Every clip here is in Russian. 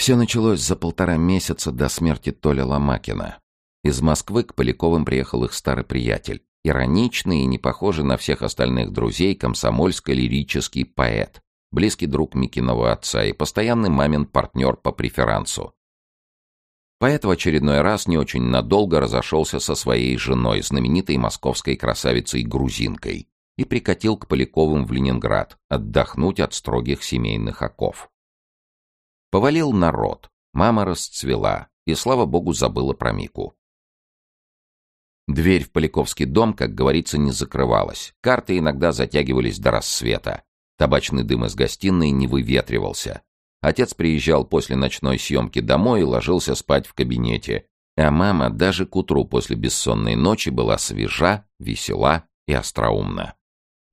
Все началось за полтора месяца до смерти Толя Ломакина. Из Москвы к Поляковым приехал их старый приятель, ироничный и не похожий на всех остальных друзей комсомольско-лирический поэт, близкий друг Микиного отца и постоянный мамин партнер по преферансу. Поэт в очередной раз не очень надолго разошелся со своей женой, знаменитой московской красавицей-грузинкой, и прикатил к Поляковым в Ленинград отдохнуть от строгих семейных оков. Повалил народ, мама расцвела, и, слава богу, забыла про Мику. Дверь в Поляковский дом, как говорится, не закрывалась. Карты иногда затягивались до рассвета. Табачный дым из гостиной не выветривался. Отец приезжал после ночной съемки домой и ложился спать в кабинете. А мама даже к утру после бессонной ночи была свежа, весела и остроумна.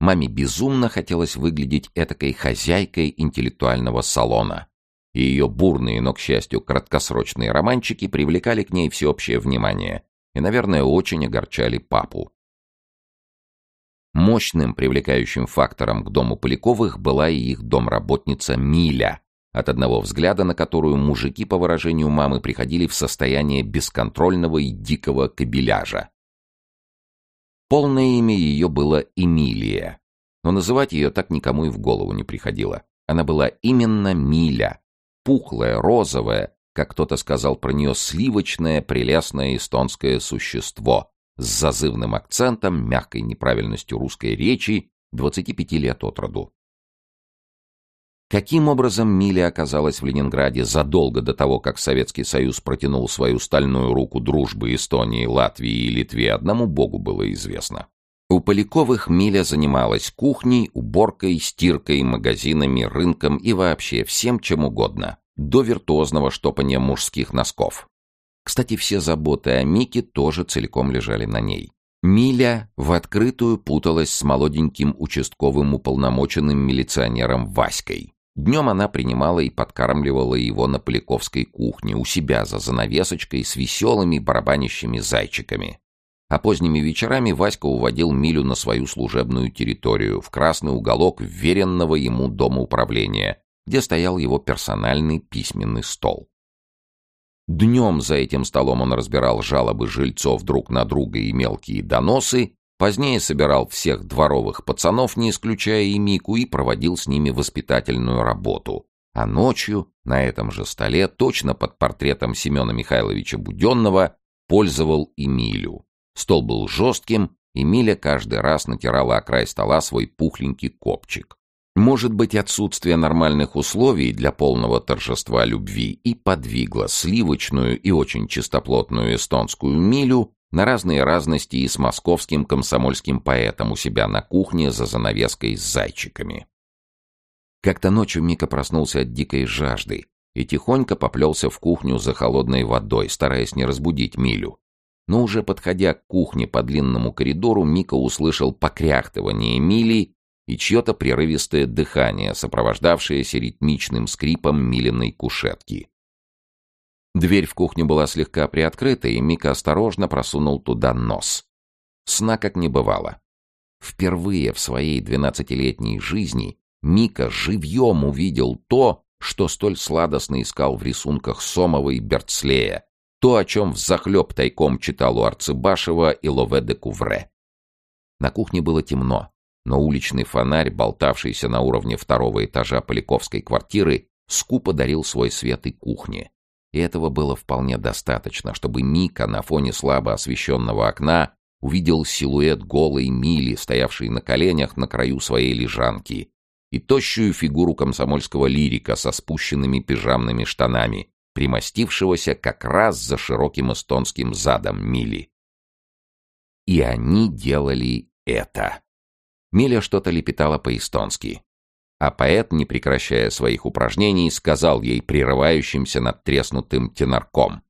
Маме безумно хотелось выглядеть этакой хозяйкой интеллектуального салона. И ее бурные, но, к счастью, краткосрочные романчики привлекали к ней всеобщее внимание и, наверное, очень огорчали папу. Мощным привлекающим фактором к дому Поляковых была и их домработница Миля, от одного взгляда на которую мужики, по выражению мамы, приходили в состояние бесконтрольного и дикого кабеляжа. Полное имя ее было Эмилия, но называть ее так никому и в голову не приходило. Она была именно Миля, пухлая, розовая, как кто-то сказал про нее, сливочное, прелестное эстонское существо, с зазывным акцентом, мягкой неправильностью русской речи, 25 лет от роду. Каким образом Миля оказалась в Ленинграде задолго до того, как Советский Союз протянул свою стальную руку дружбы Эстонии, Латвии и Литве, одному богу было известно. У Поляковых Миля занималась кухней, уборкой, стиркой, магазинами, рынком и вообще всем чем угодно, до виртуозного штопания мужских носков. Кстати, все заботы о Мике тоже целиком лежали на ней. Миля в открытую путалась с молоденьким участковым уполномоченным милиционером Васькой. Днем она принимала и подкармливала его на Поляковской кухне у себя за занавесочкой с веселыми барабанящими зайчиками. А поздними вечерами Васька уводил Милю на свою служебную территорию, в красный уголок вверенного ему дома управления, где стоял его персональный письменный стол. Днем за этим столом он разбирал жалобы жильцов друг на друга и мелкие доносы, позднее собирал всех дворовых пацанов, не исключая и Мику, и проводил с ними воспитательную работу. А ночью на этом же столе, точно под портретом Семена Михайловича Буденного, пользовал Эмилю. Стол был жестким, и Миля каждый раз натирала о край стола свой пухленький копчик. Может быть, отсутствие нормальных условий для полного торжества любви и подвигло сливочную и очень чистоплотную эстонскую милю на разные разности и с московским комсомольским поэтом у себя на кухне за занавеской с зайчиками. Как-то ночью Мика проснулся от дикой жажды и тихонько поплелся в кухню за холодной водой, стараясь не разбудить Милю. Но уже подходя к кухне по длинному коридору, Мика услышал покряхтывание Мили и чье-то прерывистое дыхание, сопровождавшееся ритмичным скрипом миленной кушетки. Дверь в кухню была слегка приоткрыта, и Мика осторожно просунул туда нос. Сна как не бывало. Впервые в своей двенадцатилетней жизни Мика живьем увидел то, что столь сладостно искал в рисунках Сомова и Берцлея, то, о чем взахлеб тайком читал у Арцебашева и Лове де Кувре. На кухне было темно но уличный фонарь, болтавшийся на уровне второго этажа Поляковской квартиры, скупо дарил свой свет и кухне. И этого было вполне достаточно, чтобы Мика на фоне слабо освещенного окна увидел силуэт голой Мили, стоявшей на коленях на краю своей лежанки, и тощую фигуру комсомольского лирика со спущенными пижамными штанами, примостившегося как раз за широким эстонским задом Мили. И они делали это. Миля что-то лепетала по-эстонски. А поэт, не прекращая своих упражнений, сказал ей прерывающимся над треснутым тенарком.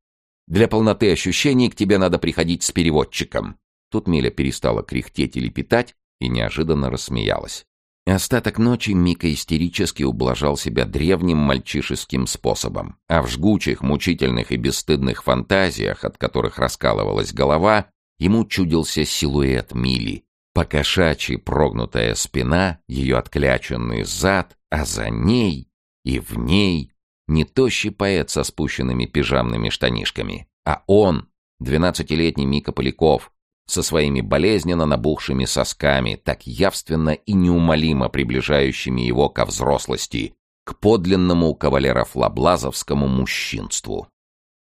«Для полноты ощущений к тебе надо приходить с переводчиком». Тут Миля перестала кряхтеть и лепетать и неожиданно рассмеялась. Остаток ночи Мика истерически ублажал себя древним мальчишеским способом, а в жгучих, мучительных и бесстыдных фантазиях, от которых раскалывалась голова, ему чудился силуэт Мили, Покошачьи прогнутая спина, ее откляченный зад, а за ней и в ней Не тощий поэт со спущенными пижамными штанишками, а он, двенадцатилетний Мика Поляков, со своими болезненно набухшими сосками, так явственно и неумолимо приближающими его ко взрослости, к подлинному кавалерофлаблазовскому мужчинству.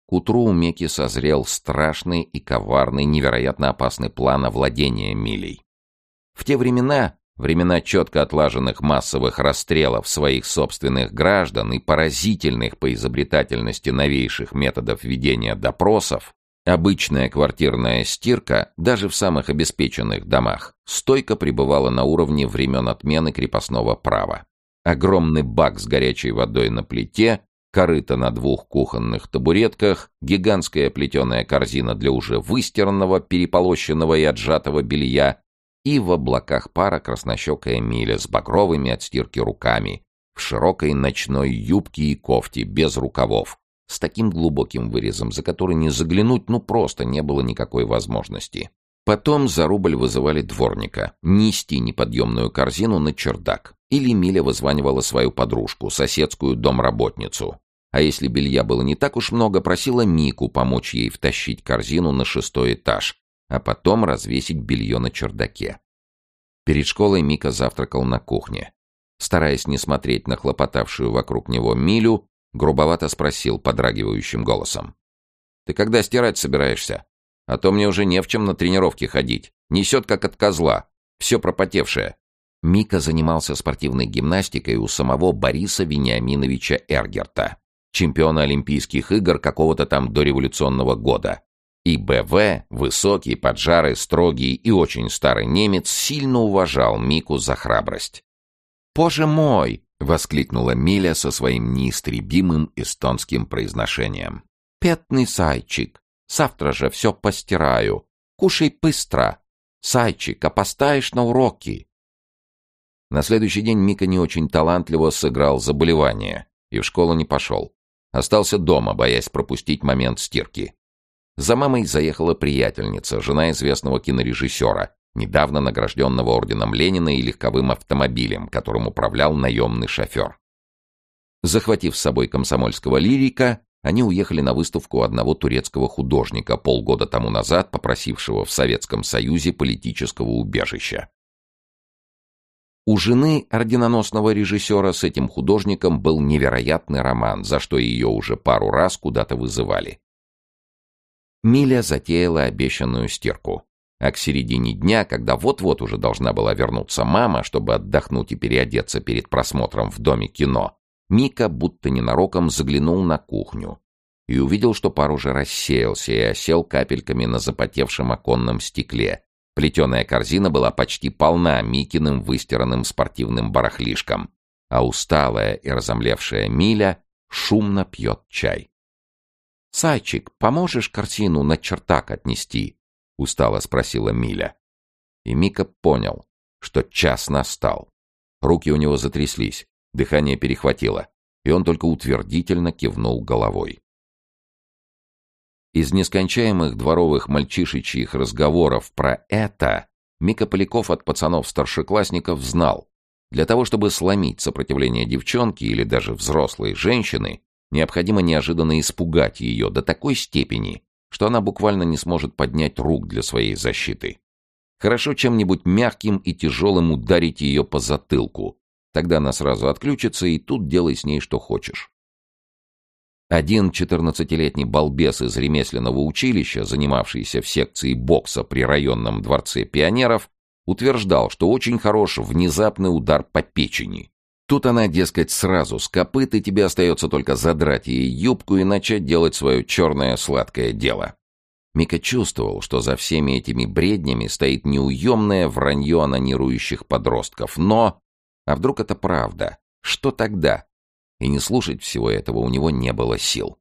К утру у Меки созрел страшный и коварный, невероятно опасный план овладения Милей. В те времена, времена четко отлаженных массовых расстрелов своих собственных граждан и поразительных по изобретательности новейших методов ведения допросов, Обычная квартирная стирка, даже в самых обеспеченных домах, стойко пребывала на уровне времен отмены крепостного права. Огромный бак с горячей водой на плите, корыто на двух кухонных табуретках, гигантская плетеная корзина для уже выстиранного, переполощенного и отжатого белья и в облаках пара краснощекая Миля с багровыми от стирки руками, в широкой ночной юбке и кофте, без рукавов, с таким глубоким вырезом, за который не заглянуть ну просто не было никакой возможности. Потом за рубль вызывали дворника, нести неподъемную корзину на чердак. Или Миля вызванивала свою подружку, соседскую домработницу. А если белья было не так уж много, просила Мику помочь ей втащить корзину на шестой этаж, а потом развесить белье на чердаке. Перед школой Мика завтракал на кухне. Стараясь не смотреть на хлопотавшую вокруг него Милю, Грубовато спросил подрагивающим голосом. «Ты когда стирать собираешься? А то мне уже не в чем на тренировке ходить. Несет, как от козла. Все пропотевшее». Мика занимался спортивной гимнастикой у самого Бориса Вениаминовича Эргерта, чемпиона Олимпийских игр какого-то там дореволюционного года. И БВ, высокий, поджарый, строгий и очень старый немец, сильно уважал Мику за храбрость. «Боже мой!» — воскликнула Миля со своим неистребимым эстонским произношением. «Пятный сайчик! Завтра же все постираю. Кушай быстро! Сайчик, опостаешь на уроки!» На следующий день Мика не очень талантливо сыграл заболевание и в школу не пошел. Остался дома, боясь пропустить момент стирки. За мамой заехала приятельница, жена известного кинорежиссера, недавно награжденного орденом Ленина и легковым автомобилем, которым управлял наемный шофер. Захватив с собой комсомольского лирика, они уехали на выставку одного турецкого художника, полгода тому назад попросившего в Советском Союзе политического убежища. У жены орденоносного режиссера с этим художником был невероятный роман, за что ее уже пару раз куда-то вызывали. Миля затеяла обещанную стирку. А к середине дня, когда вот-вот уже должна была вернуться мама, чтобы отдохнуть и переодеться перед просмотром в доме кино, Мика будто ненароком заглянул на кухню и увидел, что пар уже рассеялся и осел капельками на запотевшем оконном стекле. Плетеная корзина была почти полна Микиным выстиранным спортивным барахлишком, а усталая и разомлевшая Миля шумно пьет чай. «Сайчик, поможешь картину на чертак отнести?» — устало спросила Миля. И Мика понял, что час настал. Руки у него затряслись, дыхание перехватило, и он только утвердительно кивнул головой. Из нескончаемых дворовых мальчишечьих разговоров про это Мика Поляков от пацанов-старшеклассников знал. Для того, чтобы сломить сопротивление девчонки или даже взрослой женщины, необходимо неожиданно испугать ее до такой степени, что она буквально не сможет поднять рук для своей защиты. Хорошо чем-нибудь мягким и тяжелым ударить ее по затылку. Тогда она сразу отключится, и тут делай с ней что хочешь. Один четырнадцатилетний балбес из ремесленного училища, занимавшийся в секции бокса при районном дворце пионеров, утверждал, что очень хорош внезапный удар по печени. Тут она, дескать, сразу с копыт, и тебе остается только задрать ей юбку и начать делать свое черное сладкое дело. Мика чувствовал, что за всеми этими бреднями стоит неуемное вранье анонирующих подростков. Но... А вдруг это правда? Что тогда? И не слушать всего этого у него не было сил.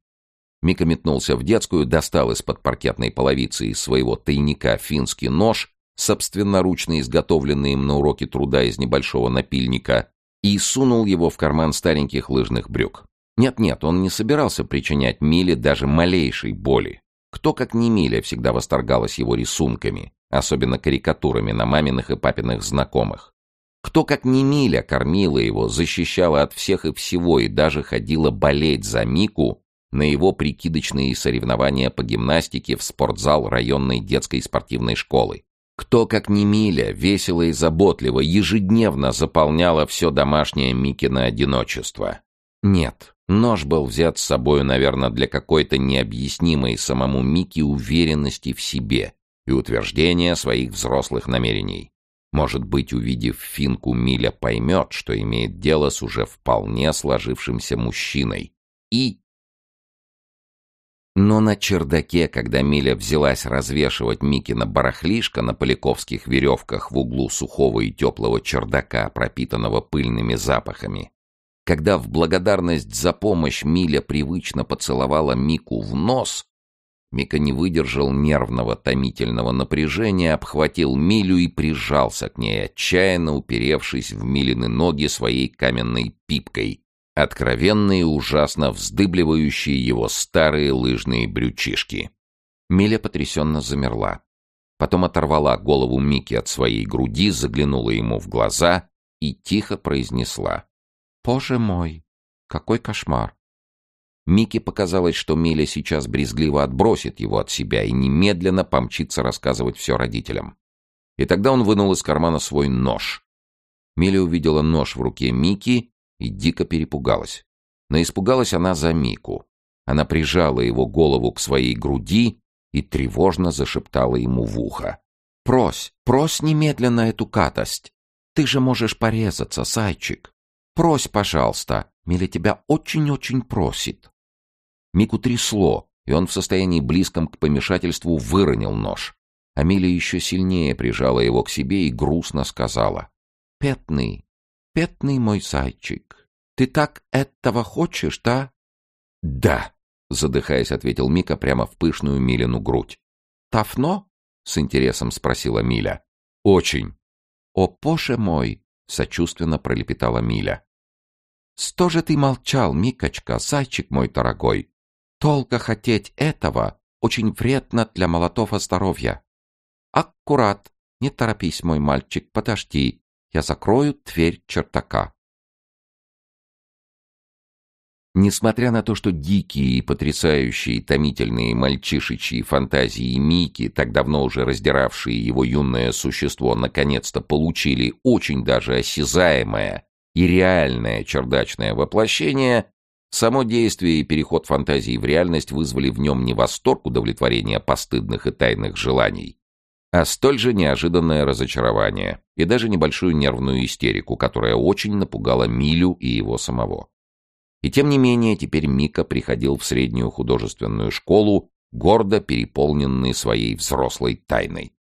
Мика метнулся в детскую, достал из-под паркетной половицы из своего тайника финский нож, собственноручно изготовленный им на уроке труда из небольшого напильника, и сунул его в карман стареньких лыжных брюк. Нет-нет, он не собирался причинять Миле даже малейшей боли. Кто, как не Миля, всегда восторгалась его рисунками, особенно карикатурами на маминых и папиных знакомых. Кто, как не Миля, кормила его, защищала от всех и всего и даже ходила болеть за Мику на его прикидочные соревнования по гимнастике в спортзал районной детской спортивной школы. Кто, как не Миля, весело и заботливо, ежедневно заполняла все домашнее Микино одиночество. Нет, нож был взят с собою, наверное, для какой-то необъяснимой самому Мике уверенности в себе и утверждения своих взрослых намерений. Может быть, увидев финку, Миля поймет, что имеет дело с уже вполне сложившимся мужчиной. И... Но на чердаке, когда Миля взялась развешивать Микина барахлишко на поляковских веревках в углу сухого и теплого чердака, пропитанного пыльными запахами, когда в благодарность за помощь Миля привычно поцеловала Мику в нос, Мика не выдержал нервного томительного напряжения, обхватил Милю и прижался к ней, отчаянно уперевшись в Милины ноги своей каменной пипкой, откровенные ужасно вздыбливающие его старые лыжные брючишки. Миля потрясенно замерла. Потом оторвала голову Мики от своей груди, заглянула ему в глаза и тихо произнесла. «Боже мой, какой кошмар! Мике показалось, что Миля сейчас брезгливо отбросит его от себя и немедленно помчится рассказывать все родителям. И тогда он вынул из кармана свой нож. Миля увидела нож в руке Мики и дико перепугалась. Но испугалась она за Мику. Она прижала его голову к своей груди и тревожно зашептала ему в ухо. «Прось, прось немедленно эту катость. Ты же можешь порезаться, Сайчик. Прось, пожалуйста, Миля тебя очень-очень просит». Мику трясло, и он в состоянии близком к помешательству выронил нож. Амилия еще сильнее прижала его к себе и грустно сказала. «Петный, петный мой зайчик, ты так этого хочешь, да?» «Да», — задыхаясь, ответил Мика прямо в пышную Милину грудь. «Тафно?» — с интересом спросила Миля. «Очень». «О, боже мой!» — сочувственно пролепетала Миля. «Что же ты молчал, Микочка, зайчик мой дорогой? Толко хотеть этого очень вредно для молотого здоровья. Аккурат, не торопись, мой мальчик, подожди, я закрою дверь чертака. Несмотря на то, что дикие и потрясающие томительные мальчишечьи фантазии Мики, так давно уже раздиравшие его юное существо, наконец-то получили очень даже осязаемое и реальное чердачное воплощение, Само действие и переход фантазии в реальность вызвали в нем не восторг удовлетворения постыдных и тайных желаний, а столь же неожиданное разочарование и даже небольшую нервную истерику, которая очень напугала Милю и его самого. И тем не менее, теперь Мика приходил в среднюю художественную школу, гордо переполненный своей взрослой тайной.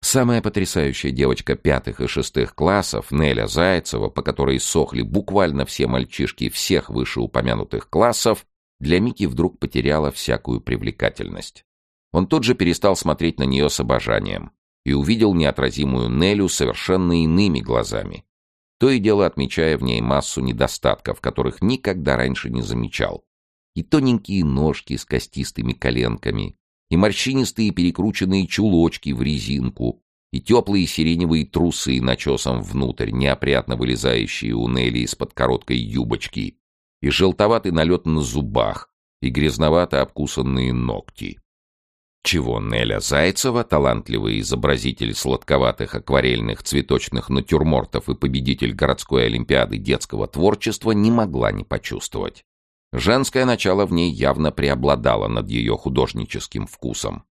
Самая потрясающая девочка пятых и шестых классов, Неля Зайцева, по которой сохли буквально все мальчишки всех вышеупомянутых классов, для Мики вдруг потеряла всякую привлекательность. Он тут же перестал смотреть на нее с обожанием и увидел неотразимую Нелю совершенно иными глазами, то и дело отмечая в ней массу недостатков, которых никогда раньше не замечал. И тоненькие ножки с костистыми коленками, и морщинистые перекрученные чулочки в резинку, и теплые сиреневые трусы начесом внутрь, неопрятно вылезающие у Нелли из-под короткой юбочки, и желтоватый налет на зубах, и грязновато обкусанные ногти. Чего Неля Зайцева, талантливый изобразитель сладковатых акварельных цветочных натюрмортов и победитель городской олимпиады детского творчества, не могла не почувствовать. Женское начало в ней явно преобладало над ее художническим вкусом.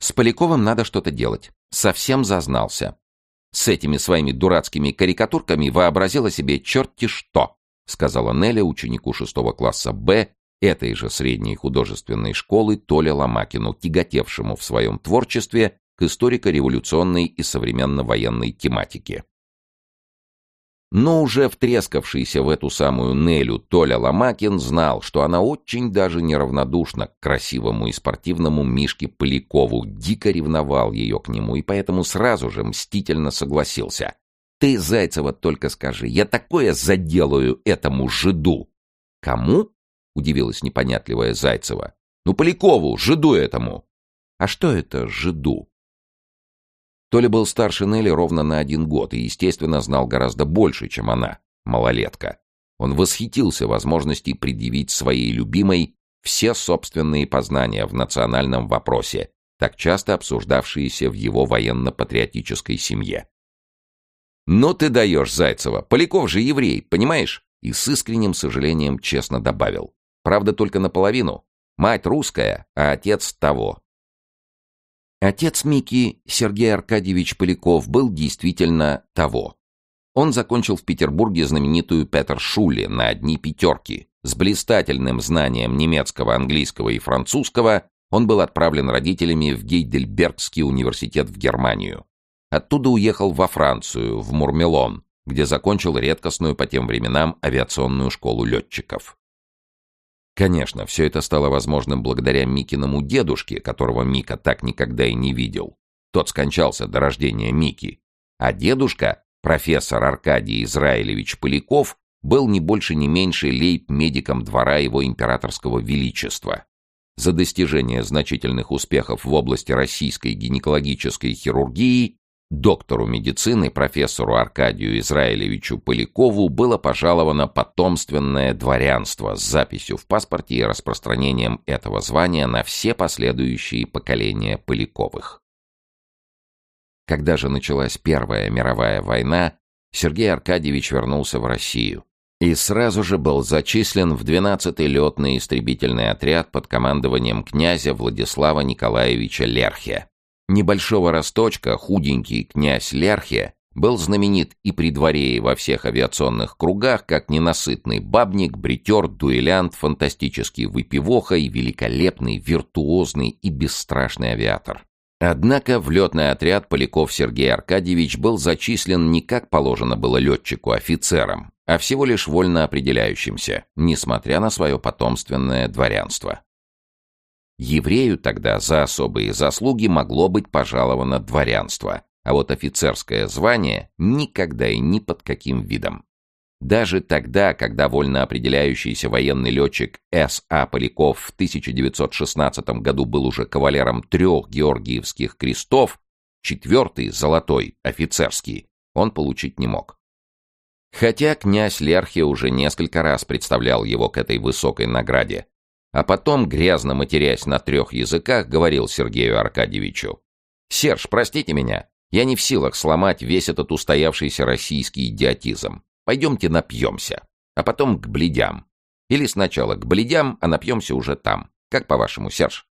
С Поляковым надо что-то делать. Совсем зазнался. С этими своими дурацкими карикатурками вообразила себе черти что, сказала Неля ученику шестого класса Б этой же средней художественной школы Толя Ломакину, тяготевшему в своем творчестве к историко-революционной и современно-военной тематике. Но уже втрескавшийся в эту самую Нелю Толя Ломакин знал, что она очень даже неравнодушна к красивому и спортивному Мишке Полякову, дико ревновал ее к нему и поэтому сразу же мстительно согласился. «Ты, Зайцева, только скажи, я такое заделаю этому жиду!» «Кому?» — удивилась непонятливая Зайцева. «Ну, Полякову, жиду этому!» «А что это жиду?» Толя был старше Нелли ровно на один год и, естественно, знал гораздо больше, чем она, малолетка. Он восхитился возможностью предъявить своей любимой все собственные познания в национальном вопросе, так часто обсуждавшиеся в его военно-патриотической семье. «Ну ты даешь, Зайцева! Поляков же еврей, понимаешь?» И с искренним сожалением честно добавил. «Правда, только наполовину. Мать русская, а отец того». Отец Мики, Сергей Аркадьевич Поляков, был действительно того. Он закончил в Петербурге знаменитую Петершуле на одни пятерки. С блистательным знанием немецкого, английского и французского он был отправлен родителями в Гейдельбергский университет в Германию. Оттуда уехал во Францию, в Мурмелон, где закончил редкостную по тем временам авиационную школу летчиков. Конечно, все это стало возможным благодаря Микиному дедушке, которого Мика так никогда и не видел. Тот скончался до рождения Мики. А дедушка, профессор Аркадий Израилевич Поляков, был не больше не меньше лейб-медиком двора его императорского величества. За достижение значительных успехов в области российской гинекологической хирургии Доктору медицины, профессору Аркадию Израилевичу Полякову было пожаловано потомственное дворянство с записью в паспорте и распространением этого звания на все последующие поколения Поляковых. Когда же началась Первая мировая война, Сергей Аркадьевич вернулся в Россию и сразу же был зачислен в 12-й летный истребительный отряд под командованием князя Владислава Николаевича Лерхе. Небольшого росточка, худенький князь Лерхе был знаменит и при дворе, и во всех авиационных кругах, как ненасытный бабник, бритер, дуэлянт, фантастический выпивоха и великолепный, виртуозный и бесстрашный авиатор. Однако в летный отряд Поляков Сергей Аркадьевич был зачислен не как положено было летчику-офицером, а всего лишь вольно определяющимся, несмотря на свое потомственное дворянство. Еврею тогда за особые заслуги могло быть пожаловано дворянство, а вот офицерское звание никогда и ни под каким видом. Даже тогда, когда вольно определяющийся военный летчик С.А. Поляков в 1916 году был уже кавалером трех Георгиевских крестов, четвертый, золотой, офицерский, он получить не мог. Хотя князь Лерхи уже несколько раз представлял его к этой высокой награде, а потом, грязно матерясь на трех языках, говорил Сергею Аркадьевичу. «Серж, простите меня, я не в силах сломать весь этот устоявшийся российский идиотизм. Пойдемте напьемся, а потом к бледям. Или сначала к бледям, а напьемся уже там. Как по-вашему, Серж?»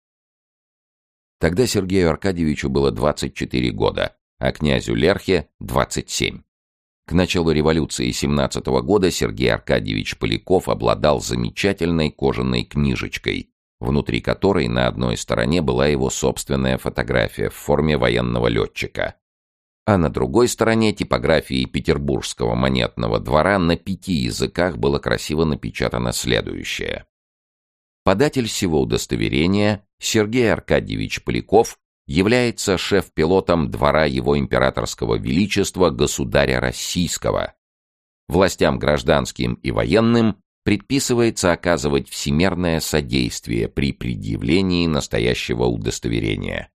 Тогда Сергею Аркадьевичу было 24 года, а князю Лерхе — 27. К началу революции 17 -го года Сергей Аркадьевич Поляков обладал замечательной кожаной книжечкой, внутри которой на одной стороне была его собственная фотография в форме военного летчика, а на другой стороне типографии Петербургского монетного двора на пяти языках было красиво напечатано следующее. Податель всего удостоверения Сергей Аркадьевич Поляков является шеф-пилотом двора его императорского величества государя российского. Властям гражданским и военным предписывается оказывать всемерное содействие при предъявлении настоящего удостоверения.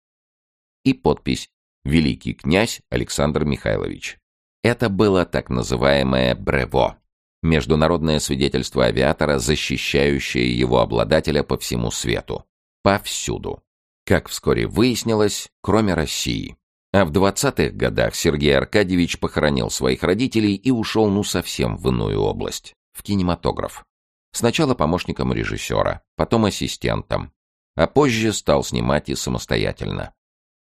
И подпись «Великий князь Александр Михайлович». Это было так называемое «брево» — международное свидетельство авиатора, защищающее его обладателя по всему свету. Повсюду. Как вскоре выяснилось, кроме России. А в 20-х годах Сергей Аркадьевич похоронил своих родителей и ушел ну совсем в иную область, в кинематограф. Сначала помощником режиссера, потом ассистентом, а позже стал снимать и самостоятельно.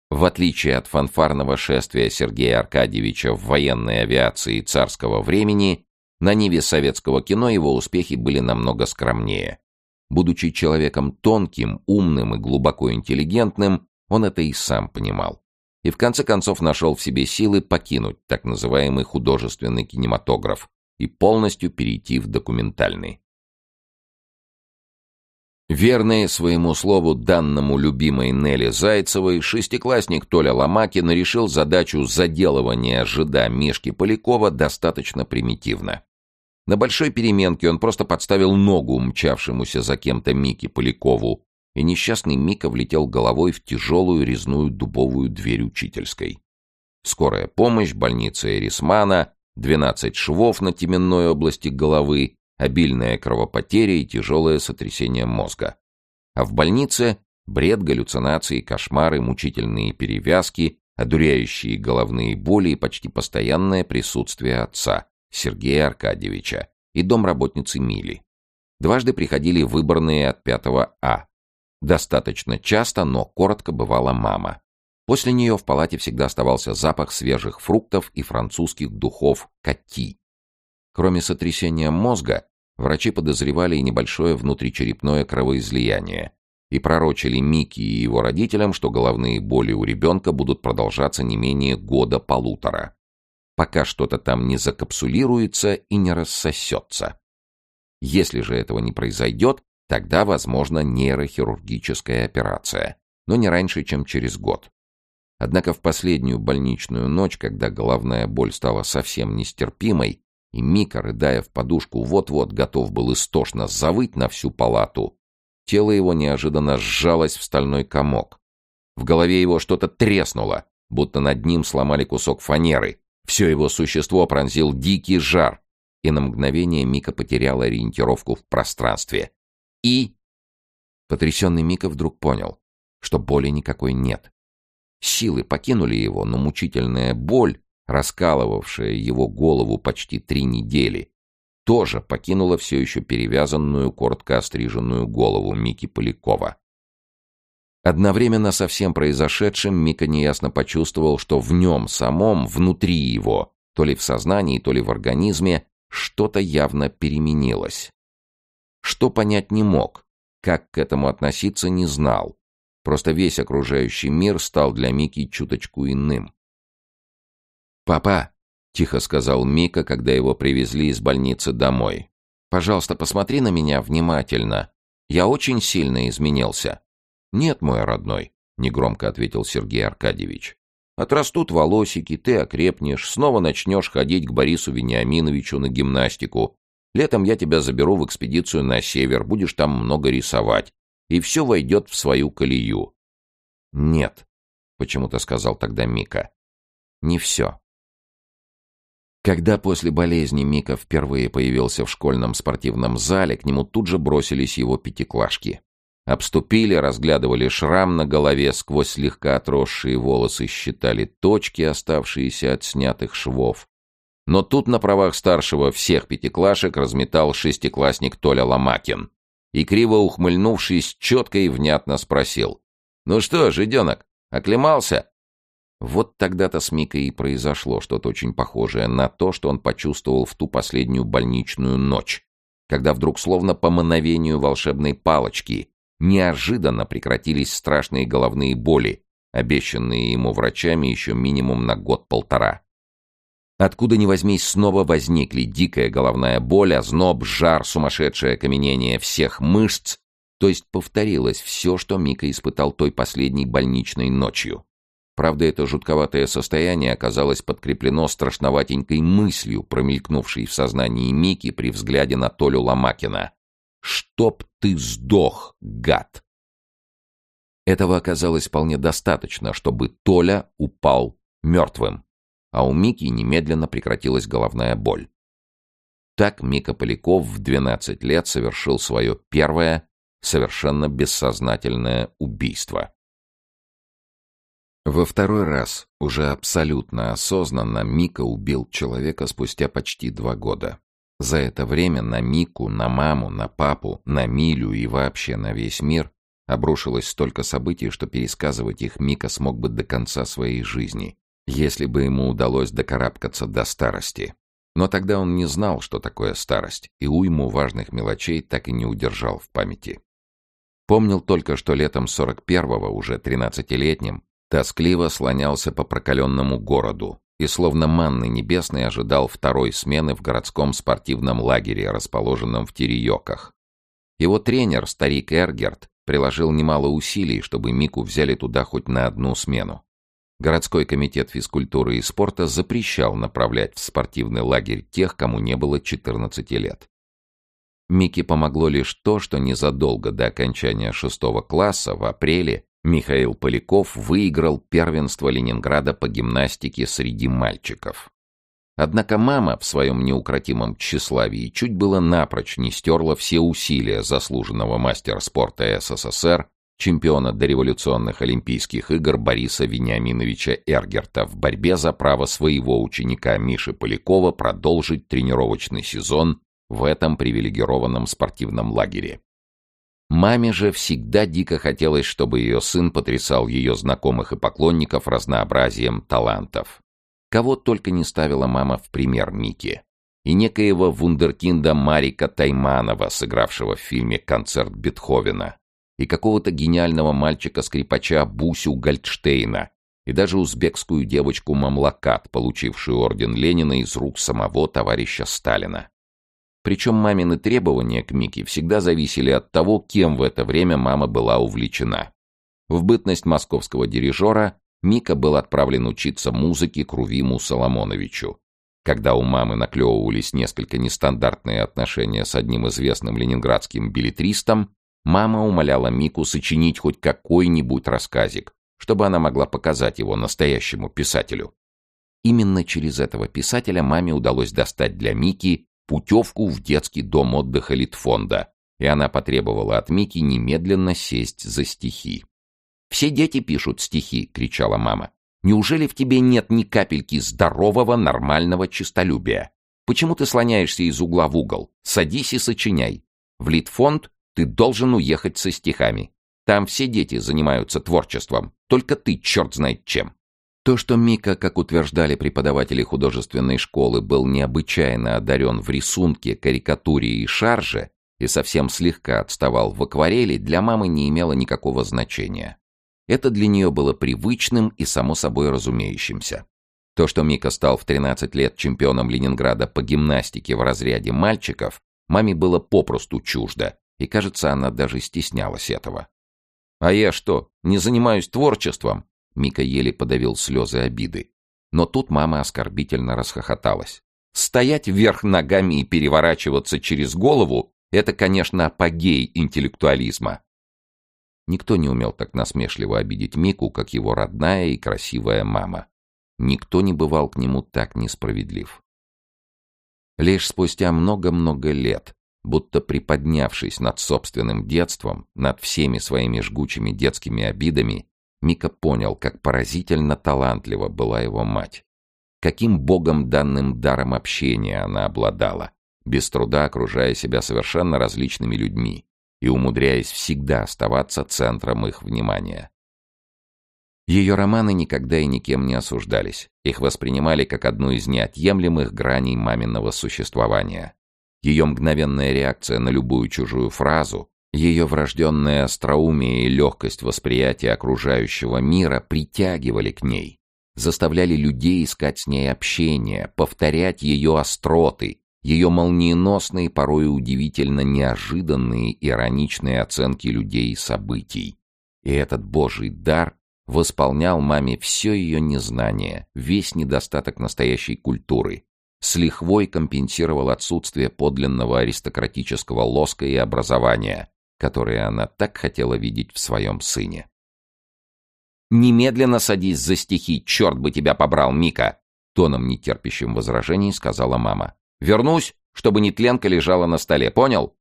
В отличие от фанфарного шествия Сергея Аркадьевича в военной авиации царского времени, на ниве советского кино его успехи были намного скромнее. Будучи человеком тонким, умным и глубоко интеллигентным, он это и сам понимал. И в конце концов нашел в себе силы покинуть так называемый художественный кинематограф и полностью перейти в документальный. Верный своему слову данному любимой Нелли Зайцевой, шестиклассник Толя Ломакин решил задачу заделывания жида Мишки Полякова достаточно примитивно. На большой переменке он просто подставил ногу мчавшемуся за кем-то Мике Полякову, и несчастный Мика влетел головой в тяжелую резную дубовую дверь учительской. скорая помощь, больница Эрисмана, 12 швов на теменной области головы, обильная кровопотеря и тяжелое сотрясение мозга. А в больнице бред, галлюцинации, кошмары, мучительные перевязки, одуряющие головные боли и почти постоянное присутствие отца, Сергея Аркадьевича, и домработницы Мили. Дважды приходили выборные от пятого А. Достаточно часто, но коротко бывала мама. После нее в палате всегда оставался запах свежих фруктов и французских духов «Кати». Кроме сотрясения мозга, врачи подозревали и небольшое внутричерепное кровоизлияние и пророчили Микки и его родителям, что головные боли у ребенка будут продолжаться не менее года-полутора, пока что-то там не закапсулируется и не рассосется. Если же этого не произойдет, тогда возможна нейрохирургическая операция, но не раньше, чем через год. Однако в последнюю больничную ночь, когда головная боль стала совсем нестерпимой, и Мика, рыдая в подушку, вот-вот готов был истошно завыть на всю палату, тело его неожиданно сжалось в стальной комок. В голове его что-то треснуло, будто над ним сломали кусок фанеры. Все его существо пронзил дикий жар, и на мгновение Мика потерял ориентировку в пространстве. И... Потрясенный Мика вдруг понял, что боли никакой нет. Силы покинули его, но мучительная боль, раскалывавшая его голову почти три недели, тоже покинула все еще перевязанную, коротко остриженную голову Мики Полякова. Одновременно со всем произошедшим Мика неясно почувствовал, что в нем самом, внутри его, то ли в сознании, то ли в организме, что-то явно переменилось. Что понять не мог, как к этому относиться не знал. Просто весь окружающий мир стал для Мики чуточку иным. «Папа!» — тихо сказал Мика, когда его привезли из больницы домой. «Пожалуйста, посмотри на меня внимательно. Я очень сильно изменился». «Нет, мой родной», — негромко ответил Сергей Аркадьевич. Отрастут волосики, ты окрепнешь, снова начнешь ходить к Борису Вениаминовичу на гимнастику. Летом я тебя заберу в экспедицию на север, будешь там много рисовать. И все войдет в свою колею. Нет, почему-то сказал тогда Мика. Не все. Когда после болезни Мика впервые появился в школьном спортивном зале, к нему тут же бросились его пятиклашки. Обступили, разглядывали шрам на голове, сквозь слегка отросшие волосы считали точки, оставшиеся от снятых швов. Но тут на правах старшего всех пятиклашек разметал шестиклассник Толя Ломакин. И, криво ухмыльнувшись, четко и внятно спросил. «Ну что, жиденок, оклемался?» Вот тогда-то с Микой и произошло что-то очень похожее на то, что он почувствовал в ту последнюю больничную ночь, когда вдруг словно по мановению волшебной палочки неожиданно прекратились страшные головные боли, обещанные ему врачами еще минимум на год-полтора. Откуда ни возьмись, снова возникли дикая головная боль, озноб, жар, сумасшедшее окаменение всех мышц, то есть повторилось все, что Мика испытал той последней больничной ночью. Правда, это жутковатое состояние оказалось подкреплено страшноватенькой мыслью, промелькнувшей в сознании Мики при взгляде на Толю Ломакина. «Чтоб ты сдох, гад!» Этого оказалось вполне достаточно, чтобы Толя упал мертвым, а у Мики немедленно прекратилась головная боль. Так Мика Поляков в 12 лет совершил свое первое, совершенно бессознательное убийство. Во второй раз, уже абсолютно осознанно, Мика убил человека спустя почти два года. За это время на Мику, на маму, на папу, на Милю и вообще на весь мир обрушилось столько событий, что пересказывать их Мика смог бы до конца своей жизни, если бы ему удалось докарабкаться до старости. Но тогда он не знал, что такое старость, и уйму важных мелочей так и не удержал в памяти. Помнил только, что летом 41-го, уже 13-летним, тоскливо слонялся по прокаленному городу, и словно манны небесной ожидал второй смены в городском спортивном лагере, расположенном в Териёках. Его тренер, старик Эргерт, приложил немало усилий, чтобы Мику взяли туда хоть на одну смену. Городской комитет физкультуры и спорта запрещал направлять в спортивный лагерь тех, кому не было 14 лет. Мике помогло лишь то, что незадолго до окончания шестого класса, в апреле, Михаил Поляков выиграл первенство Ленинграда по гимнастике среди мальчиков. Однако мама в своем неукротимом тщеславии чуть было напрочь не стерла все усилия заслуженного мастера спорта СССР, чемпиона дореволюционных Олимпийских игр Бориса Вениаминовича Эргерта в борьбе за право своего ученика Миши Полякова продолжить тренировочный сезон в этом привилегированном спортивном лагере. Маме же всегда дико хотелось, чтобы ее сын потрясал ее знакомых и поклонников разнообразием талантов. Кого только не ставила мама в пример Мики. И некоего вундеркинда Марика Тайманова, сыгравшего в фильме «Концерт Бетховена», и какого-то гениального мальчика-скрипача Бусю Гальдштейна, и даже узбекскую девочку Мамлакат, получившую орден Ленина из рук самого товарища Сталина. Причем мамины требования к Мике всегда зависели от того, кем в это время мама была увлечена. В бытность московского дирижера Мика был отправлен учиться музыке к Рувиму Соломоновичу. Когда у мамы наклевывались несколько нестандартные отношения с одним известным ленинградским билетристом, мама умоляла Мику сочинить хоть какой-нибудь рассказик, чтобы она могла показать его настоящему писателю. Именно через этого писателя маме удалось достать для Мики путевку в детский дом отдыха Литфонда, и она потребовала от Мики немедленно сесть за стихи. «Все дети пишут стихи», — кричала мама. «Неужели в тебе нет ни капельки здорового, нормального честолюбия? Почему ты слоняешься из угла в угол? Садись и сочиняй. В Литфонд ты должен уехать со стихами. Там все дети занимаются творчеством, только ты черт знает чем». То, что Мика, как утверждали преподаватели художественной школы, был необычайно одарен в рисунке, карикатуре и шарже, и совсем слегка отставал в акварели, для мамы не имело никакого значения. Это для нее было привычным и само собой разумеющимся. То, что Мика стал в 13 лет чемпионом Ленинграда по гимнастике в разряде мальчиков, маме было попросту чуждо, и, кажется, она даже стеснялась этого. «А я что, не занимаюсь творчеством?» Мика еле подавил слезы обиды. Но тут мама оскорбительно расхохоталась. Стоять вверх ногами и переворачиваться через голову — это, конечно, апогей интеллектуализма. Никто не умел так насмешливо обидеть Мику, как его родная и красивая мама. Никто не бывал к нему так несправедлив. Лишь спустя много-много лет, будто приподнявшись над собственным детством, над всеми своими жгучими детскими обидами, Мика понял, как поразительно талантлива была его мать. Каким богом данным даром общения она обладала, без труда окружая себя совершенно различными людьми и умудряясь всегда оставаться центром их внимания. Ее романы никогда и никем не осуждались. Их воспринимали как одну из неотъемлемых граней маминого существования. Ее мгновенная реакция на любую чужую фразу, ее врожденное остроумие и легкость восприятия окружающего мира притягивали к ней, заставляли людей искать с ней общение, повторять ее остроты, ее молниеносные, порой удивительно неожиданные ироничные оценки людей и событий. И этот божий дар восполнял маме все ее незнание, весь недостаток настоящей культуры, с лихвой компенсировал отсутствие подлинного аристократического лоска и образования, которые она так хотела видеть в своем сыне. «Немедленно садись за стихи, черт бы тебя побрал, Мика!» Тоном нетерпящим возражений сказала мама. «Вернусь, чтобы нетленка лежала на столе, понял?»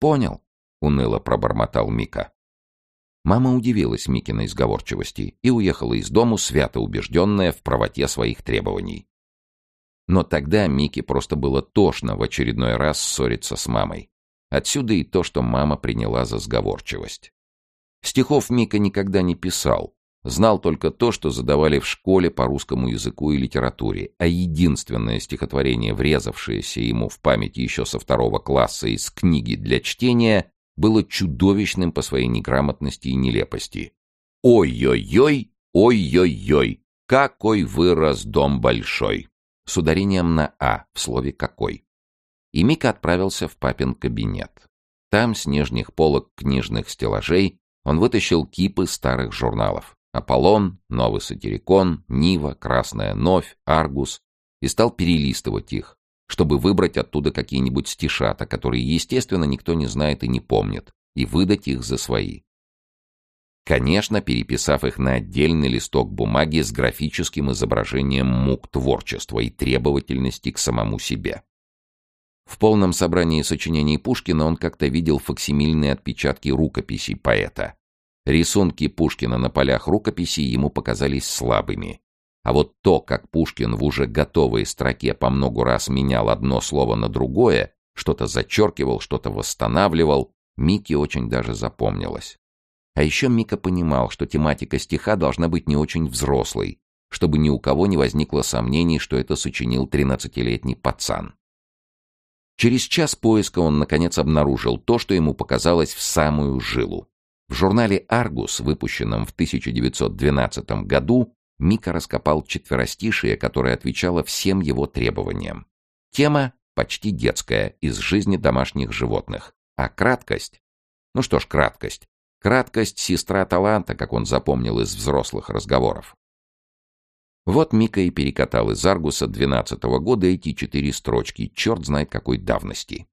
«Понял», — уныло пробормотал Мика. Мама удивилась Микиной сговорчивости и уехала из дому, свято убежденная в правоте своих требований. Но тогда Мике просто было тошно в очередной раз ссориться с мамой. Отсюда и то, что мама приняла за сговорчивость. Стихов Мика никогда не писал. Знал только то, что задавали в школе по русскому языку и литературе, а единственное стихотворение, врезавшееся ему в память еще со второго класса из книги для чтения, было чудовищным по своей неграмотности и нелепости. «Ой-ой-ой, ой-ой-ой, какой вырос дом большой!» с ударением на «а» в слове «какой». И Мика отправился в папин кабинет. Там, с нижних полок книжных стеллажей, он вытащил кипы старых журналов. «Аполлон», «Новый сатирикон», «Нива», «Красная новь», «Аргус» и стал перелистывать их, чтобы выбрать оттуда какие-нибудь стишата, которые, естественно, никто не знает и не помнит, и выдать их за свои. конечно, переписав их на отдельный листок бумаги с графическим изображением мук творчества и требовательности к самому себе. В полном собрании сочинений Пушкина он как-то видел факсимильные отпечатки рукописей поэта. Рисунки Пушкина на полях рукописей ему показались слабыми. А вот то, как Пушкин в уже готовой строке по многу раз менял одно слово на другое, что-то зачеркивал, что-то восстанавливал, Мике очень даже запомнилось. А еще Мика понимал, что тематика стиха должна быть не очень взрослой, чтобы ни у кого не возникло сомнений, что это сочинил тринадцатилетний пацан. Через час поиска он, наконец, обнаружил то, что ему показалось в самую жилу. В журнале «Аргус», выпущенном в 1912 году, Мика раскопал четверостишие, которое отвечало всем его требованиям. Тема почти детская, из жизни домашних животных. А краткость? Ну что ж, краткость. Краткость — сестра таланта, как он запомнил из взрослых разговоров. Вот Мика и перекатал из Аргуса двенадцатого года эти четыре строчки, черт знает какой давности.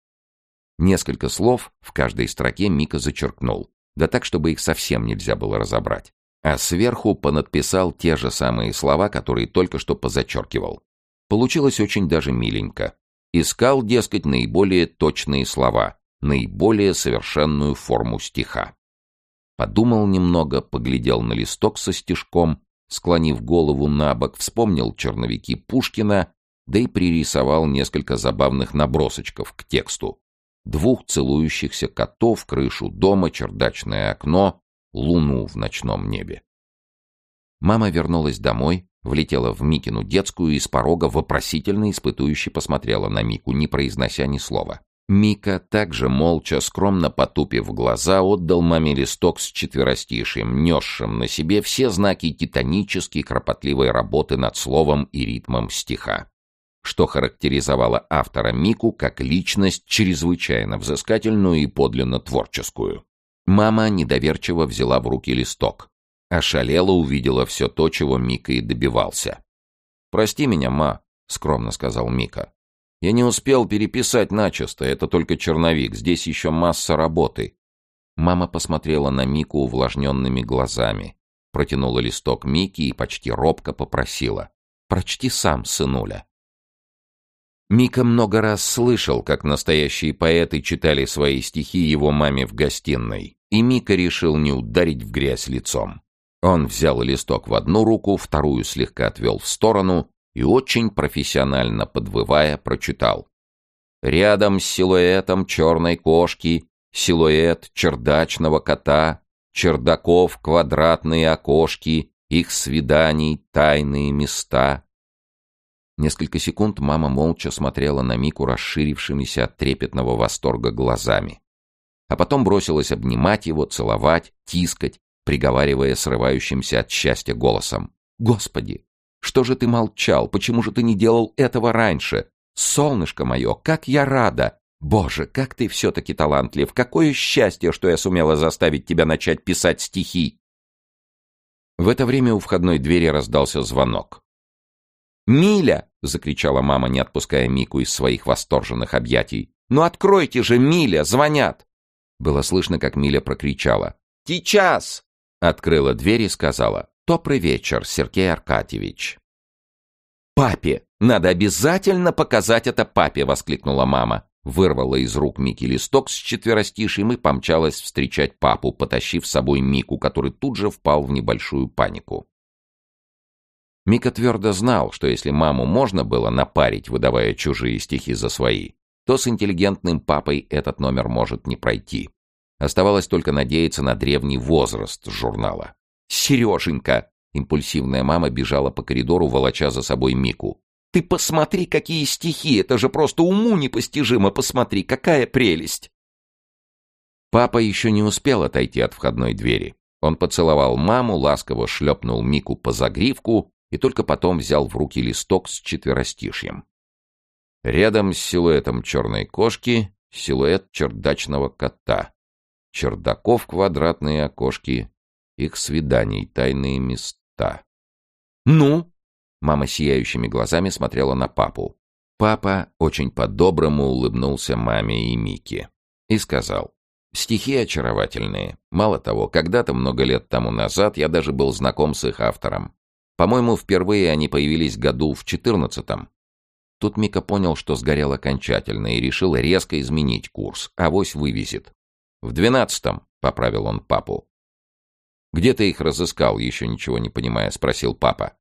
Несколько слов в каждой строке Мика зачеркнул да так, чтобы их совсем нельзя было разобрать. А сверху понадписал те же самые слова, которые только что позачеркивал. Получилось очень даже миленько. Искал, дескать, наиболее точные слова, наиболее совершенную форму стиха. Подумал немного, поглядел на листок со стишком, склонив голову на бок, вспомнил черновики Пушкина, да и пририсовал несколько забавных набросочков к тексту, двух целующихся котов, крышу дома, чердачное окно, луну в ночном небе. Мама вернулась домой, влетела в Микину детскую и с порога вопросительно испытующе посмотрела на Мику, не произнося ни слова. Мика, также молча, скромно потупив глаза, отдал маме листок с четверостишием, несшим на себе все знаки титанической кропотливой работы над словом и ритмом стиха что характеризовало автора Мику как личность чрезвычайно взыскательную и подлинно творческую. Мама недоверчиво взяла в руки листок. Ошалела увидела все то, чего Мика и добивался. «Прости меня, ма», — скромно сказал Мика. «Я не успел переписать начисто, это только черновик, здесь еще масса работы». Мама посмотрела на Мику увлажненными глазами, протянула листок Мики и почти робко попросила. «Прочти сам, сынуля». Мика много раз слышал, как настоящие поэты читали свои стихи его маме в гостиной, и Мика решил не ударить в грязь лицом. Он взял листок в одну руку, вторую слегка отвел в сторону и очень профессионально подвывая прочитал. Рядом с силуэтом черной кошки силуэт чердачного кота, чердаков квадратные окошки, их свиданий тайные места — Несколько секунд мама молча смотрела на Мику расширившимися от трепетного восторга глазами. А потом бросилась обнимать его, целовать, тискать, приговаривая срывающимся от счастья голосом. «Господи, что же ты молчал? Почему же ты не делал этого раньше? Солнышко мое, как я рада! Боже, как ты все-таки талантлив! Какое счастье, что я сумела заставить тебя начать писать стихи!» В это время у входной двери раздался звонок. «Миля!» — закричала мама, не отпуская Мику из своих восторженных объятий. «Ну откройте же, Миля! Звонят!» Было слышно, как Миля прокричала. «Сейчас!» Открыла дверь и сказала. «Добрый вечер, Сергей Аркадьевич!» «Папе! Надо обязательно показать это папе!» — воскликнула мама. Вырвала из рук Мики листок с четверостишием и помчалась встречать папу, потащив с собой Мику, который тут же впал в небольшую панику. Мика твердо знал, что если маму можно было напарить, выдавая чужие стихи за свои, то с интеллигентным папой этот номер может не пройти. Оставалось только надеяться на древний возраст журнала. «Сереженька!» — импульсивная мама бежала по коридору, волоча за собой Мику. «Ты посмотри, какие стихи! Это же просто уму непостижимо! Посмотри, какая прелесть!» Папа еще не успел отойти от входной двери. Он поцеловал маму, ласково шлепнул Мику по загривку и только потом взял в руки листок с четверостишьем. Рядом с силуэтом черной кошки силуэт чердачного кота. Чердаков квадратные окошки, их свиданий тайные места. «Ну?» — мама сияющими глазами смотрела на папу. Папа очень по-доброму улыбнулся маме и Мике и сказал. Стихи очаровательные. Мало того, когда-то много лет тому назад я даже был знаком с их автором. По-моему, впервые они появились году в четырнадцатом. Тут Мика понял, что сгорел окончательно, и решил резко изменить курс. Авось вывезет. «В двенадцатом», — поправил он папу. «Где ты их разыскал?» — еще ничего не понимая, спросил папа.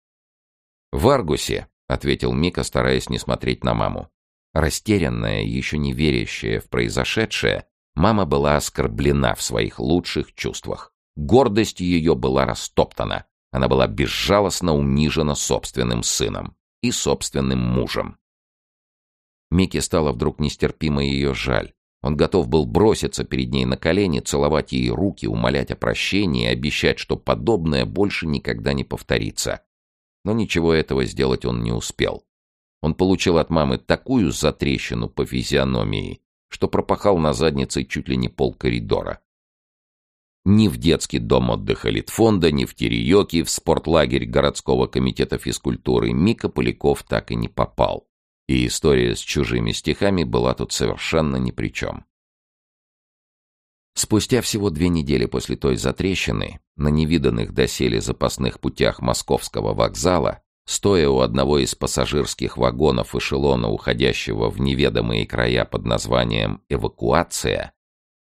«В Аргусе», — ответил Мика, стараясь не смотреть на маму. Растерянная, еще не верящая в произошедшее, мама была оскорблена в своих лучших чувствах. Гордость ее была растоптана. Она была безжалостно унижена собственным сыном и собственным мужем. Мике стало вдруг нестерпимо ее жаль. Он готов был броситься перед ней на колени, целовать ей руки, умолять о прощении и обещать, что подобное больше никогда не повторится. Но ничего этого сделать он не успел. Он получил от мамы такую затрещину по физиономии, что пропахал на заднице чуть ли не пол коридора. Ни в детский дом отдыха Литфонда, ни в Тереёки, в спортлагерь городского комитета физкультуры Мика Поляков так и не попал. И история с чужими стихами была тут совершенно ни при чем. Спустя всего две недели после той затрещины, на невиданных доселе запасных путях московского вокзала, стоя у одного из пассажирских вагонов эшелона, уходящего в неведомые края под названием «Эвакуация»,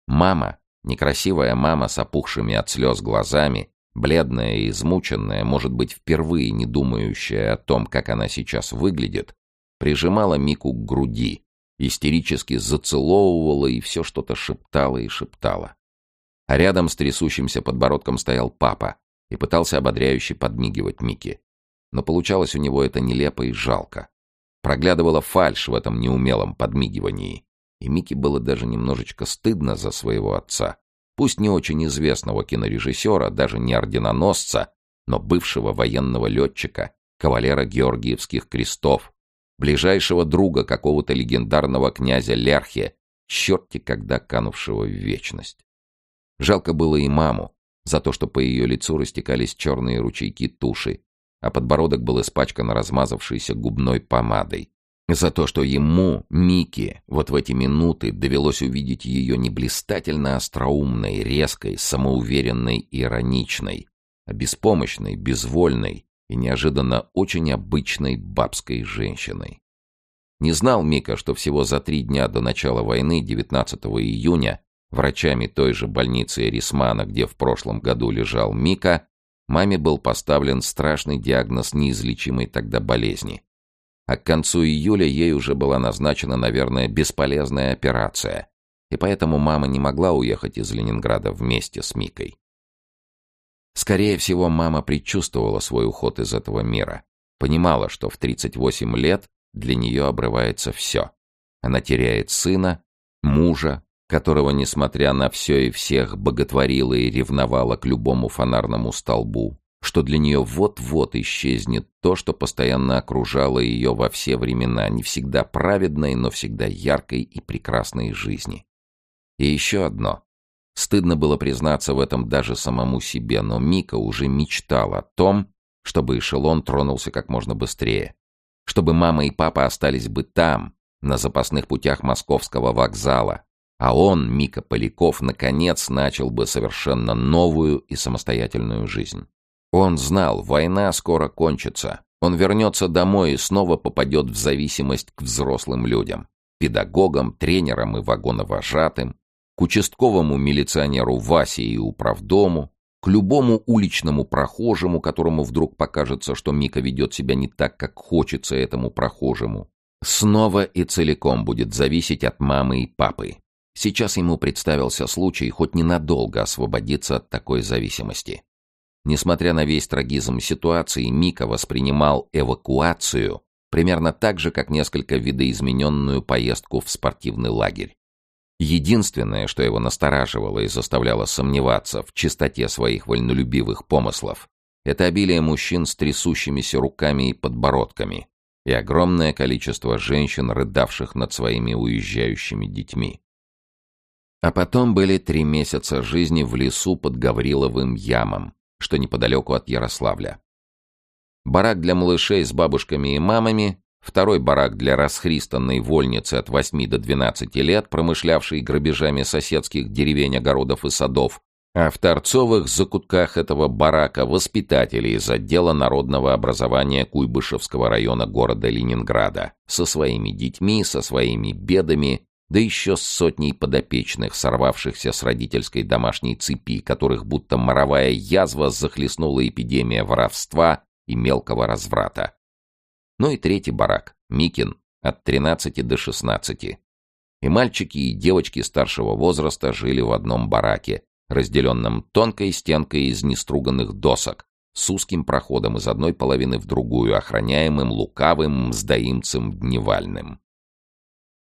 мама, некрасивая мама с опухшими от слез глазами, бледная и измученная, может быть, впервые не думающая о том, как она сейчас выглядит, прижимала Мику к груди, истерически зацеловывала и все что-то шептала и шептала. А рядом с трясущимся подбородком стоял папа и пытался ободряюще подмигивать Мике. Но получалось у него это нелепо и жалко. Проглядывала фальшь в этом неумелом подмигивании. И Мике было даже немножечко стыдно за своего отца. Пусть не очень известного кинорежиссера, даже не орденоносца, но бывшего военного летчика, кавалера Георгиевских крестов, ближайшего друга какого-то легендарного князя Лерхе, черти когда канувшего в вечность. Жалко было и маму, за то, что по ее лицу растекались черные ручейки туши, а подбородок был испачкан размазавшейся губной помадой. За то, что ему, Мике, вот в эти минуты довелось увидеть ее не блистательно остроумной, резкой, самоуверенной ироничной, а беспомощной, безвольной, и неожиданно очень обычной бабской женщиной. Не знал Мика, что всего за три дня до начала войны, 19 июня, врачами той же больницы Эрисмана, где в прошлом году лежал Мика, маме был поставлен страшный диагноз неизлечимой тогда болезни. А к концу июля ей уже была назначена, наверное, бесполезная операция, и поэтому мама не могла уехать из Ленинграда вместе с Микой. Скорее всего, мама предчувствовала свой уход из этого мира. Понимала, что в 38 лет для нее обрывается все. Она теряет сына, мужа, которого, несмотря на все и всех, боготворила и ревновала к любому фонарному столбу, что для нее вот-вот исчезнет то, что постоянно окружало ее во все времена, не всегда праведной, но всегда яркой и прекрасной жизни. И еще одно. Стыдно было признаться в этом даже самому себе, но Мика уже мечтал о том, чтобы эшелон тронулся как можно быстрее. Чтобы мама и папа остались бы там, на запасных путях московского вокзала, а он, Мика Поляков, наконец начал бы совершенно новую и самостоятельную жизнь. Он знал, война скоро кончится. Он вернется домой и снова попадет в зависимость к взрослым людям, педагогам, тренерам и вагоновожатым, к участковому милиционеру Васе и управдому, к любому уличному прохожему, которому вдруг покажется, что Мика ведет себя не так, как хочется этому прохожему. Снова и целиком будет зависеть от мамы и папы. Сейчас ему представился случай хоть ненадолго освободиться от такой зависимости. Несмотря на весь трагизм ситуации, Мика воспринимал эвакуацию примерно так же, как несколько видоизмененную поездку в спортивный лагерь. Единственное, что его настораживало и заставляло сомневаться в чистоте своих вольнолюбивых помыслов, это обилие мужчин с трясущимися руками и подбородками и огромное количество женщин, рыдавших над своими уезжающими детьми. А потом были три месяца жизни в лесу под Гавриловым ямом, что неподалеку от Ярославля. Барак для малышей с бабушками и мамами, второй барак для расхристанной вольницы от 8 до 12 лет, промышлявшей грабежами соседских деревень, огородов и садов, а в торцовых закутках этого барака воспитатели из отдела народного образования Куйбышевского района города Ленинграда со своими детьми, со своими бедами, да еще с сотней подопечных, сорвавшихся с родительской домашней цепи, которых будто моровая язва захлестнула эпидемия воровства и мелкого разврата. Ну и третий барак, Микин, от 13 до 16. И мальчики, и девочки старшего возраста жили в одном бараке, разделенном тонкой стенкой из неструганных досок, с узким проходом из одной половины в другую, охраняемым лукавым мздоимцем Дневальным.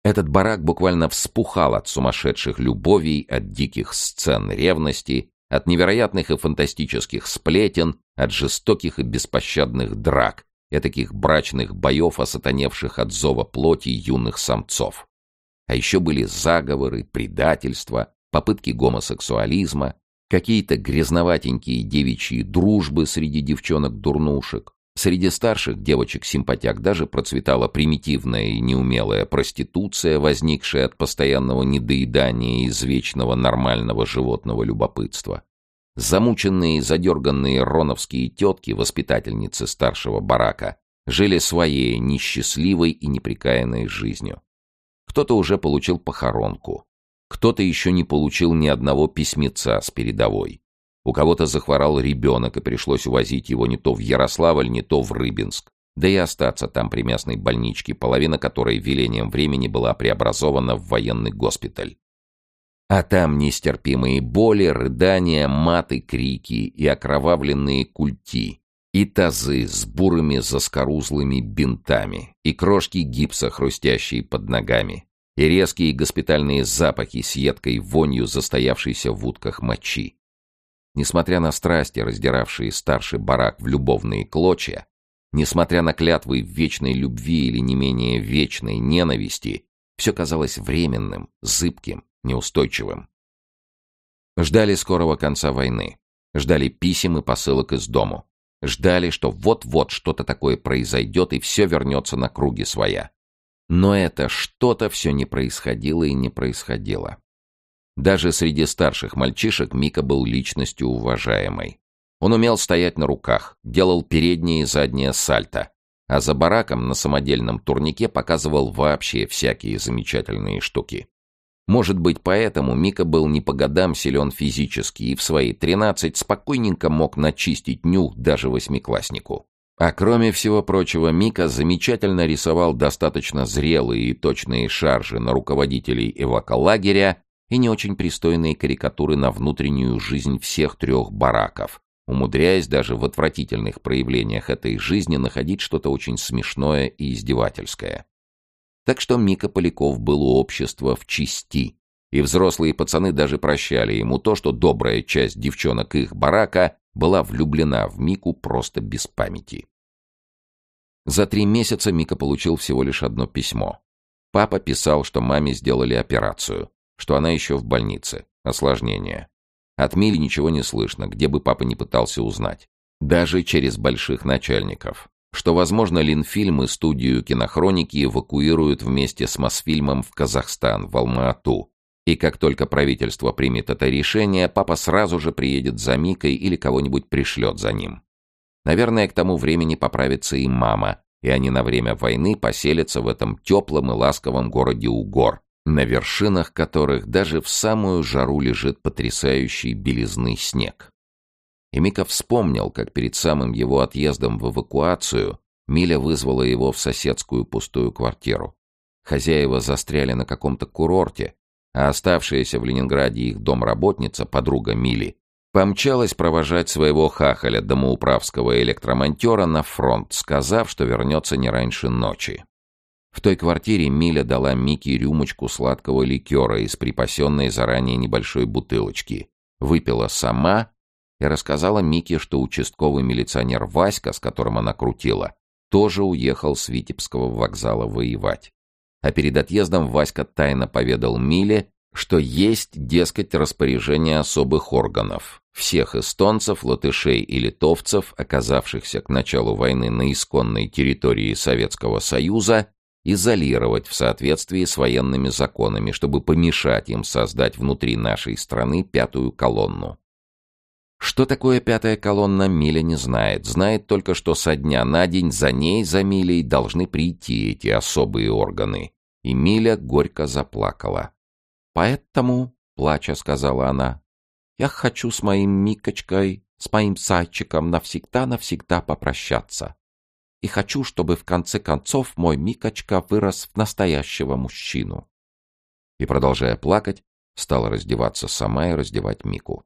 Этот барак буквально вспухал от сумасшедших любовей, от диких сцен ревности, от невероятных и фантастических сплетен, от жестоких и беспощадных драк, таких брачных боев, осатаневших от зова плоти юных самцов. А еще были заговоры, предательства, попытки гомосексуализма, какие-то грязноватенькие девичьи дружбы среди девчонок-дурнушек. Среди старших девочек-симпатяк даже процветала примитивная и неумелая проституция, возникшая от постоянного недоедания и извечного нормального животного любопытства. Замученные задерганные роновские тетки, воспитательницы старшего барака, жили своей несчастливой и неприкаянной жизнью. Кто-то уже получил похоронку, кто-то еще не получил ни одного письмеца с передовой. У кого-то захворал ребенок, и пришлось увозить его не то в Ярославль, не то в Рыбинск. Да и остаться там при местной больничке, половина которой велением времени была преобразована в военный госпиталь. А там нестерпимые боли, рыдания, маты, крики и окровавленные культи, и тазы с бурыми заскорузлыми бинтами, и крошки гипса, хрустящие под ногами, и резкие госпитальные запахи с едкой вонью застоявшейся в утках мочи. Несмотря на страсти, раздиравшие старший барак в любовные клочья, несмотря на клятвы вечной любви или не менее вечной ненависти, все казалось временным, зыбким, неустойчивым. Ждали скорого конца войны. Ждали писем и посылок из дому. Ждали, что вот-вот что-то такое произойдет и все вернется на круги своя. Но это что-то все не происходило и не происходило. Даже среди старших мальчишек Мика был личностью уважаемой. Он умел стоять на руках, делал передние и задние сальто, а за бараком на самодельном турнике показывал вообще всякие замечательные штуки. Может быть, поэтому Мика был не по годам силен физически и в свои тринадцать спокойненько мог начистить нюх даже восьмикласснику. А кроме всего прочего, Мика замечательно рисовал достаточно зрелые и точные шаржи на руководителей эваколагеря и не очень пристойные карикатуры на внутреннюю жизнь всех трех бараков, умудряясь даже в отвратительных проявлениях этой жизни находить что-то очень смешное и издевательское. Так что Мика Поляков был у общества в чести, и взрослые пацаны даже прощали ему то, что добрая часть девчонок их барака была влюблена в Мику просто без памяти. За три месяца Мика получил всего лишь одно письмо. Папа писал, что маме сделали операцию, что она еще в больнице, осложнение. От Мили ничего не слышно, где бы папа не пытался узнать. Даже через больших начальников. Что, возможно, Линфильм и студию кинохроники эвакуируют вместе с Мосфильмом в Казахстан, в Алма-Ату, и как только правительство примет это решение, папа сразу же приедет за Микой или кого-нибудь пришлет за ним. Наверное, к тому времени поправится и мама, и они на время войны поселятся в этом теплом и ласковом городе у гор, на вершинах которых даже в самую жару лежит потрясающий белизный снег. И Мика вспомнил, как перед самым его отъездом в эвакуацию Миля вызвала его в соседскую пустую квартиру. Хозяева застряли на каком-то курорте, а оставшаяся в Ленинграде их домработница, подруга Мили, помчалась провожать своего хахаля, домоуправского электромонтера, на фронт, сказав, что вернется не раньше ночи. В той квартире Миля дала Мике рюмочку сладкого ликера из припасенной заранее небольшой бутылочки, выпила сама и рассказала Мике, что участковый милиционер Васька, с которым она крутила, тоже уехал с Витебского вокзала воевать. А перед отъездом Васька тайно поведал Миле, что есть, дескать, распоряжение особых органов. Всех эстонцев, латышей и литовцев, оказавшихся к началу войны на исконной территории Советского Союза, изолировать в соответствии с военными законами, чтобы помешать им создать внутри нашей страны пятую колонну. Что такое пятая колонна, Миля не знает. Знает только, что со дня на день за ней, за Милей, должны прийти эти особые органы. И Миля горько заплакала. «Поэтому, — плача сказала она, — я хочу с моим Микочкой, с моим Сайчиком навсегда-навсегда попрощаться. И хочу, чтобы в конце концов мой Микочка вырос в настоящего мужчину». И, продолжая плакать, стала раздеваться сама и раздевать Мику.